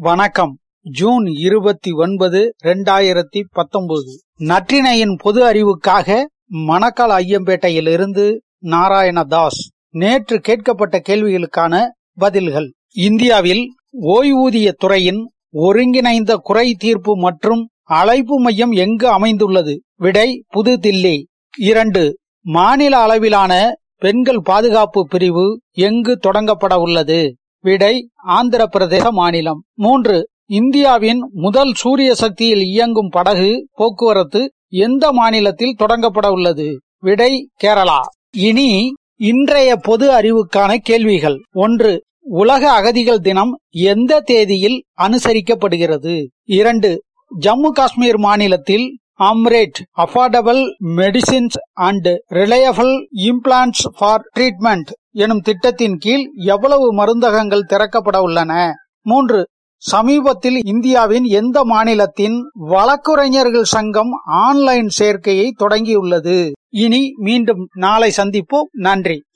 வணக்கம். ஜூன் இருபத்தி ஒன்பது இரண்டாயிரத்தி பத்தொன்பது நற்றினையின் பொது அறிவுக்காக மணக்கால் ஐயம்பேட்டையிலிருந்து நாராயணதாஸ் நேற்று கேட்கப்பட்ட கேள்விகளுக்கான பதில்கள். இந்தியாவில் ஓய்வூதிய துறையின் ஒருங்கிணைந்த குறை தீர்ப்பு மற்றும் அழைப்பு மையம் எங்கு அமைந்துள்ளது? விடை புதுதில்லி. இரண்டு மாநில அளவிலான பெண்கள் பாதுகாப்பு பிரிவு எங்கு தொடங்கப்பட உள்ளது விடை ஆந்திர பிரதேச மாநிலம். மூன்று இந்தியாவின் முதல் சூரிய சக்தியில் இயங்கும் படகு போக்குவரத்து எந்த மாநிலத்தில் தொடங்கப்பட உள்ளது? விடை கேரளா. இனி இன்றைய பொது அறிவுக்கான கேள்விகள். ஒன்று உலக அகதிகள் தினம் எந்த தேதியில் அனுசரிக்கப்படுகிறது? இரண்டு ஜம்மு காஷ்மீர் மாநிலத்தில் Amrit affordable medicines and reliable implants for treatment எனும் திட்டத்தின் கீழ் எவ்வளவு மருந்தகங்கள் திறக்கப்பட உள்ளன? மூன்று. சமீபத்தில் இந்தியாவின் எந்த மாநிலத்தின் வழக்குரைஞர்கள் சங்கம் ஆன்லைன் சேர்க்கையை தொடங்கியுள்ளது? இனி மீண்டும் நாளை சந்திப்போம். நன்றி.